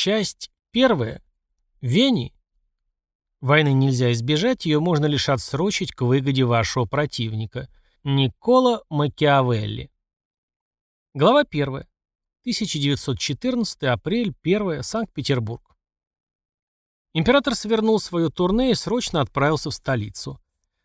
Часть первая. Вени. Войны нельзя избежать, ее можно лишь отсрочить к выгоде вашего противника. Никола Макиавелли. Глава 1. 1914 апрель 1 Санкт-Петербург. Император свернул свое турне и срочно отправился в столицу.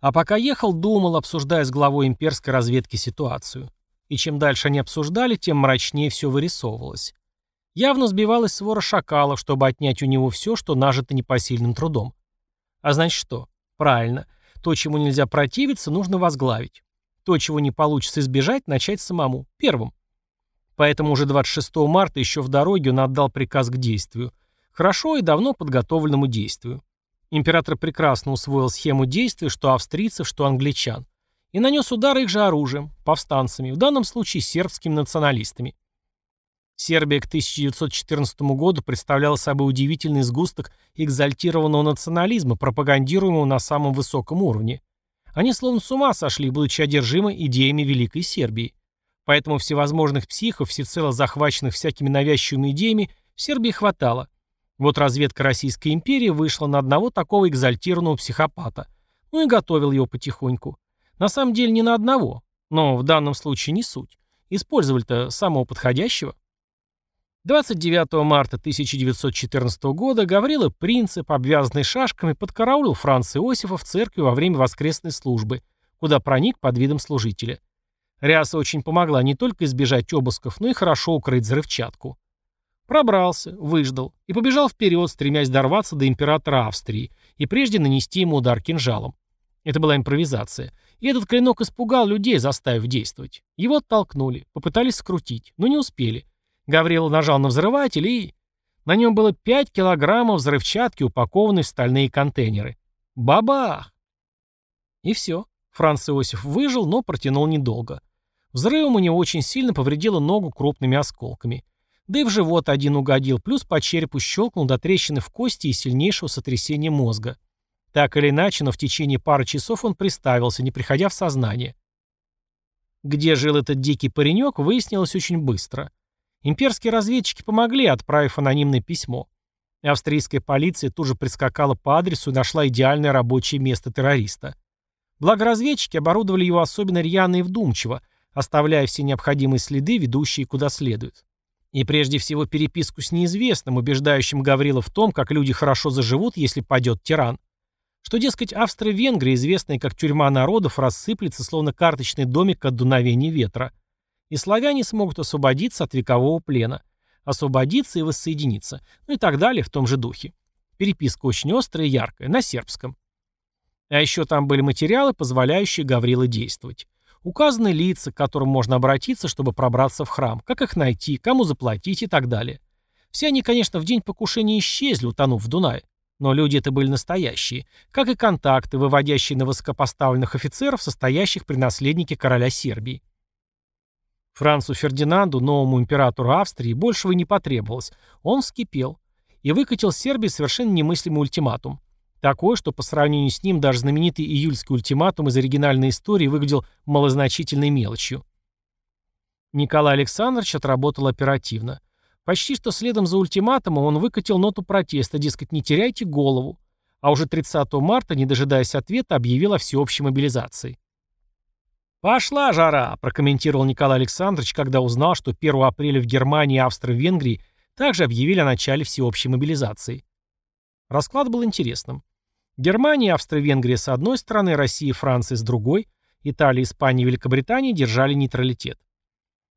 А пока ехал, думал, обсуждая с главой имперской разведки ситуацию. И чем дальше они обсуждали, тем мрачнее все вырисовывалось. Явно сбивалась свора шакалов, чтобы отнять у него все, что нажито непосильным трудом. А значит что? Правильно. То, чему нельзя противиться, нужно возглавить. То, чего не получится избежать, начать самому, первым. Поэтому уже 26 марта еще в дороге он отдал приказ к действию. Хорошо и давно подготовленному действию. Император прекрасно усвоил схему действия что австрийцев, что англичан. И нанес удар их же оружием, повстанцами, в данном случае сербскими националистами. Сербия к 1914 году представляла собой удивительный сгусток экзальтированного национализма, пропагандируемого на самом высоком уровне. Они словно с ума сошли, будучи одержимы идеями Великой Сербии. Поэтому всевозможных психов, всецело захваченных всякими навязчивыми идеями, в Сербии хватало. Вот разведка Российской империи вышла на одного такого экзальтированного психопата. Ну и готовил его потихоньку. На самом деле не на одного, но в данном случае не суть. Использовали-то самого подходящего. 29 марта 1914 года Гаврила Принцип, обвязанный шашками, подкараулил Франца Иосифа в церкви во время воскресной службы, куда проник под видом служителя. Ряса очень помогла не только избежать обысков, но и хорошо укрыть взрывчатку. Пробрался, выждал и побежал вперед, стремясь дорваться до императора Австрии и прежде нанести ему удар кинжалом. Это была импровизация. И этот клинок испугал людей, заставив действовать. Его оттолкнули, попытались скрутить, но не успели. Гаврила нажал на взрыватель и... На нем было 5 килограммов взрывчатки, упакованной в стальные контейнеры. Бабах! И все. Франц Иосиф выжил, но протянул недолго. Взрывом у него очень сильно повредило ногу крупными осколками. Да и в живот один угодил, плюс по черепу щелкнул до трещины в кости и сильнейшего сотрясения мозга. Так или иначе, но в течение пары часов он приставился, не приходя в сознание. Где жил этот дикий паренек, выяснилось очень быстро. Имперские разведчики помогли, отправив анонимное письмо. Австрийская полиция тут же прискакала по адресу и нашла идеальное рабочее место террориста. Благо разведчики оборудовали его особенно рьяно и вдумчиво, оставляя все необходимые следы, ведущие куда следует. И прежде всего переписку с неизвестным, убеждающим Гаврила в том, как люди хорошо заживут, если падет тиран. Что, дескать, Австро-Венгрия, известная как тюрьма народов, рассыплется, словно карточный домик от дуновения ветра – и славяне смогут освободиться от векового плена, освободиться и воссоединиться, ну и так далее в том же духе. Переписка очень острая и яркая, на сербском. А еще там были материалы, позволяющие Гавриле действовать. Указаны лица, к которым можно обратиться, чтобы пробраться в храм, как их найти, кому заплатить и так далее. Все они, конечно, в день покушения исчезли, утонув в Дунае. Но люди это были настоящие, как и контакты, выводящие на высокопоставленных офицеров, состоящих при наследнике короля Сербии. Францу Фердинанду, новому императору Австрии, большего не потребовалось. Он вскипел и выкатил Сербии совершенно немыслимый ультиматум. Такой, что по сравнению с ним даже знаменитый июльский ультиматум из оригинальной истории выглядел малозначительной мелочью. Николай Александрович отработал оперативно. Почти что следом за ультиматумом он выкатил ноту протеста, дескать, не теряйте голову. А уже 30 марта, не дожидаясь ответа, объявил о всеобщей мобилизации. «Пошла жара», – прокомментировал Николай Александрович, когда узнал, что 1 апреля в Германии и Австро-Венгрии также объявили о начале всеобщей мобилизации. Расклад был интересным. Германия и Австро-Венгрия с одной стороны, Россия и Франция с другой, Италия, Испания и Великобритания держали нейтралитет.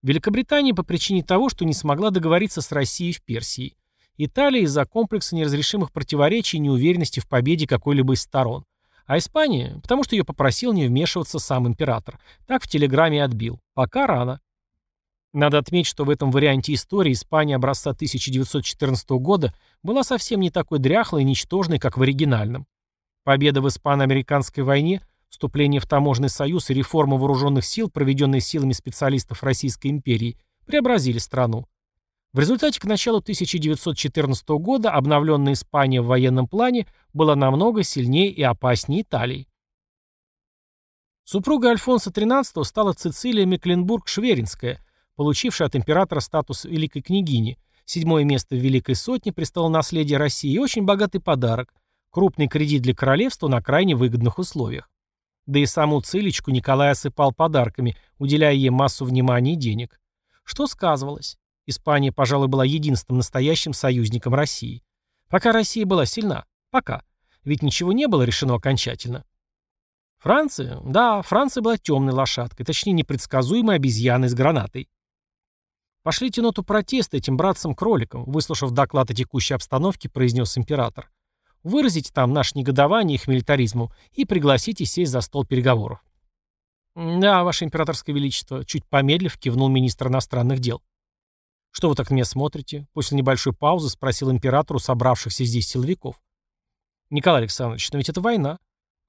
Великобритания по причине того, что не смогла договориться с Россией в Персии. Италия из-за комплекса неразрешимых противоречий и неуверенности в победе какой-либо из сторон. А Испания, потому что ее попросил не вмешиваться сам император. Так в телеграмме отбил. Пока рано. Надо отметить, что в этом варианте истории Испания образца 1914 года была совсем не такой дряхлой и ничтожной, как в оригинальном. Победа в испано-американской войне, вступление в таможенный союз и реформа вооруженных сил, проведенные силами специалистов Российской империи, преобразили страну. В результате к началу 1914 года обновленная Испания в военном плане была намного сильнее и опаснее Италии. Супруга Альфонса XIII стала Цицилия Мекленбург-Шверинская, получившая от императора статус великой княгини, седьмое место в Великой Сотне, престолонаследие России и очень богатый подарок – крупный кредит для королевства на крайне выгодных условиях. Да и саму Цилечку Николай осыпал подарками, уделяя ей массу внимания и денег. Что сказывалось? Испания, пожалуй, была единственным настоящим союзником России. Пока Россия была сильна. Пока. Ведь ничего не было решено окончательно. Франция? Да, Франция была темной лошадкой, точнее непредсказуемой обезьяной с гранатой. «Пошлите ноту протеста этим братцам-кроликам», выслушав доклад о текущей обстановке, произнес император. «Выразите там наше негодование их милитаризму и пригласите сесть за стол переговоров». «Да, ваше императорское величество», чуть помедлив, кивнул министр иностранных дел. «Что вы так на меня смотрите?» После небольшой паузы спросил императору собравшихся здесь силовиков. «Николай Александрович, но ведь это война».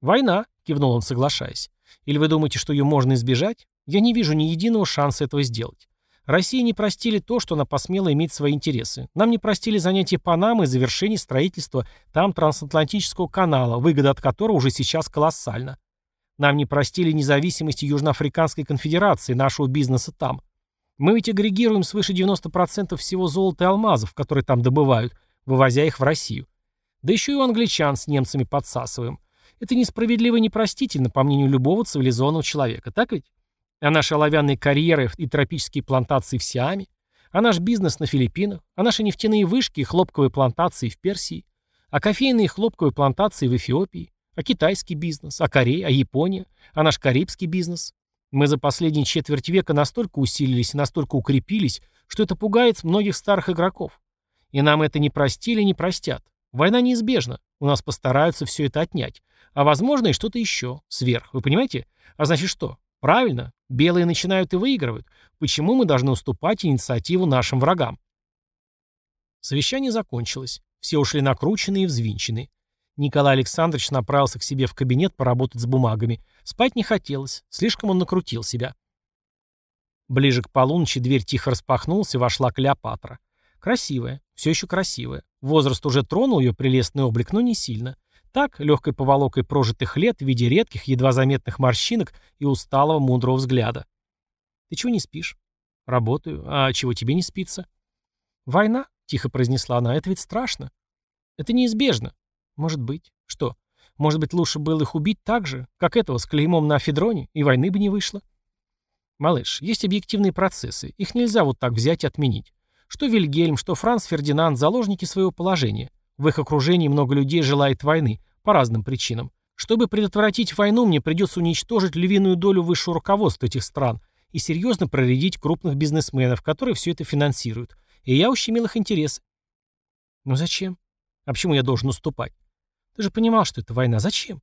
«Война», — кивнул он, соглашаясь. «Или вы думаете, что ее можно избежать? Я не вижу ни единого шанса этого сделать. России не простили то, что она посмела иметь свои интересы. Нам не простили занятие Панамы и завершение строительства там трансатлантического канала, выгода от которого уже сейчас колоссальна. Нам не простили независимости Южноафриканской конфедерации, нашего бизнеса там. Мы ведь агрегируем свыше 90% всего золота и алмазов, которые там добывают, вывозя их в Россию. Да еще и у англичан с немцами подсасываем. Это несправедливо и непростительно, по мнению любого цивилизованного человека, так ведь? А наши оловянные карьеры и тропические плантации в Сиаме, а наш бизнес на Филиппинах, а наши нефтяные вышки и хлопковые плантации в Персии, а кофейные и хлопковые плантации в Эфиопии, а китайский бизнес, а Корея, а Япония, а наш карибский бизнес. Мы за последние четверть века настолько усилились и настолько укрепились, что это пугает многих старых игроков. И нам это не простили и не простят. Война неизбежна. У нас постараются все это отнять. А возможно и что-то еще. Сверх. Вы понимаете? А значит что? Правильно. Белые начинают и выигрывают. Почему мы должны уступать инициативу нашим врагам? Совещание закончилось. Все ушли накрученные и взвинченные. Николай Александрович направился к себе в кабинет поработать с бумагами. Спать не хотелось. Слишком он накрутил себя. Ближе к полуночи дверь тихо распахнулась и вошла Клеопатра. Красивая. Все еще красивая. Возраст уже тронул ее прелестный облик, но не сильно. Так, легкой поволокой прожитых лет в виде редких, едва заметных морщинок и усталого, мудрого взгляда. «Ты чего не спишь?» «Работаю. А чего тебе не спится?» «Война», — тихо произнесла она, — «это ведь страшно». «Это неизбежно». «Может быть. Что? Может быть, лучше было их убить так же, как этого с клеймом на Афедроне, и войны бы не вышло?» «Малыш, есть объективные процессы. Их нельзя вот так взять и отменить. Что Вильгельм, что Франц Фердинанд – заложники своего положения. В их окружении много людей желает войны, по разным причинам. Чтобы предотвратить войну, мне придется уничтожить львиную долю высшего руководства этих стран и серьезно проредить крупных бизнесменов, которые все это финансируют. И я ущемил их интересы. Ну зачем? А почему я должен уступать? Ты же понимал, что это война. Зачем?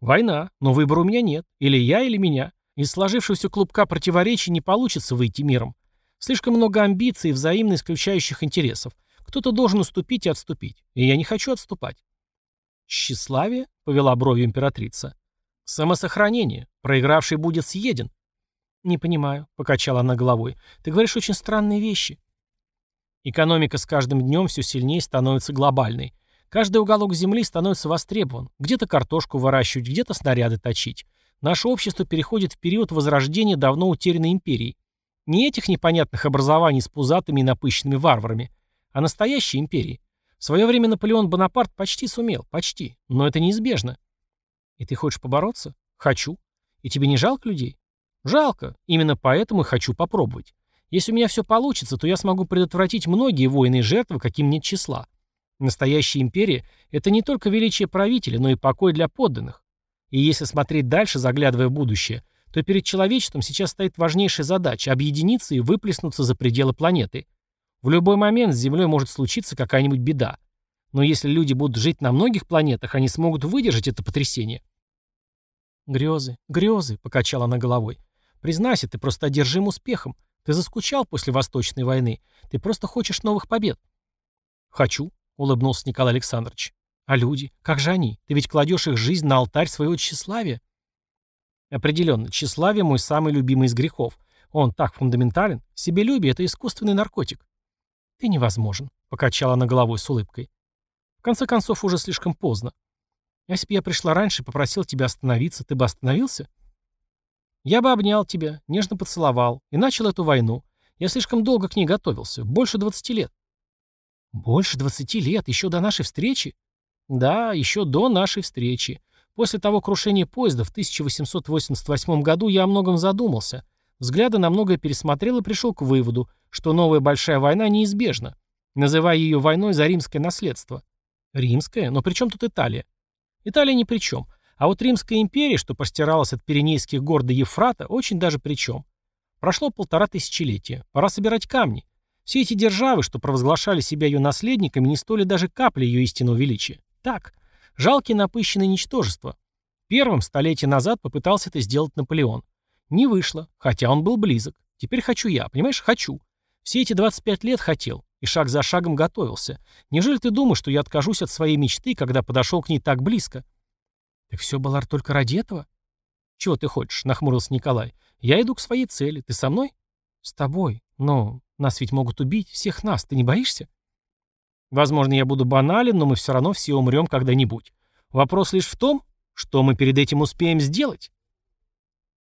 Война, но выбора у меня нет. Или я, или меня. Из сложившегося клубка противоречий не получится выйти миром. Слишком много амбиций и взаимно исключающих интересов. Кто-то должен уступить и отступить. И я не хочу отступать. «Тщеславие?» — повела бровью императрица. «Самосохранение. Проигравший будет съеден». «Не понимаю», — покачала она головой. «Ты говоришь очень странные вещи». Экономика с каждым днем все сильнее становится глобальной. Каждый уголок земли становится востребован. Где-то картошку выращивать, где-то снаряды точить. Наше общество переходит в период возрождения давно утерянной империи. Не этих непонятных образований с пузатыми и напыщенными варварами, а настоящей империи. В свое время Наполеон Бонапарт почти сумел, почти, но это неизбежно. И ты хочешь побороться? Хочу. И тебе не жалко людей? Жалко. Именно поэтому и хочу попробовать. Если у меня все получится, то я смогу предотвратить многие войны и жертвы, каким нет числа. Настоящая империя – это не только величие правителя, но и покой для подданных. И если смотреть дальше, заглядывая в будущее, то перед человечеством сейчас стоит важнейшая задача – объединиться и выплеснуться за пределы планеты – в любой момент с Землей может случиться какая-нибудь беда. Но если люди будут жить на многих планетах, они смогут выдержать это потрясение. «Грезы, грезы», — покачала она головой. «Признайся, ты просто одержим успехом. Ты заскучал после Восточной войны. Ты просто хочешь новых побед». «Хочу», — улыбнулся Николай Александрович. «А люди? Как же они? Ты ведь кладешь их жизнь на алтарь своего тщеславия». «Определенно, тщеславие — мой самый любимый из грехов. Он так фундаментален. Себелюбие — это искусственный наркотик. «Ты невозможен», — покачала она головой с улыбкой. «В конце концов, уже слишком поздно. Если бы я пришла раньше и попросил тебя остановиться, ты бы остановился?» «Я бы обнял тебя, нежно поцеловал и начал эту войну. Я слишком долго к ней готовился, больше двадцати лет. Больше 20 лет, еще до нашей встречи? Да, еще до нашей встречи. После того крушения поезда в 1888 году я о многом задумался. Взгляды на многое пересмотрел и пришел к выводу, что новая большая война неизбежна, называя ее войной за римское наследство. Римская? Но при чем тут Италия? Италия ни при чем. А вот Римская империя, что простиралась от Пиренейских гор до Ефрата, очень даже при чем. Прошло полтора тысячелетия. Пора собирать камни. Все эти державы, что провозглашали себя ее наследниками, не стоили даже капли ее истинного величия. Так, жалкие напыщенные ничтожества. Первым, столетие назад, попытался это сделать Наполеон. Не вышло, хотя он был близок. Теперь хочу я, понимаешь, хочу. Все эти 25 лет хотел, и шаг за шагом готовился. Неужели ты думаешь, что я откажусь от своей мечты, когда подошел к ней так близко? Так все было только ради этого? Чего ты хочешь? Нахмурился Николай. Я иду к своей цели. Ты со мной? С тобой. Но нас ведь могут убить, всех нас. Ты не боишься? Возможно, я буду банален, но мы все равно все умрем когда-нибудь. Вопрос лишь в том, что мы перед этим успеем сделать.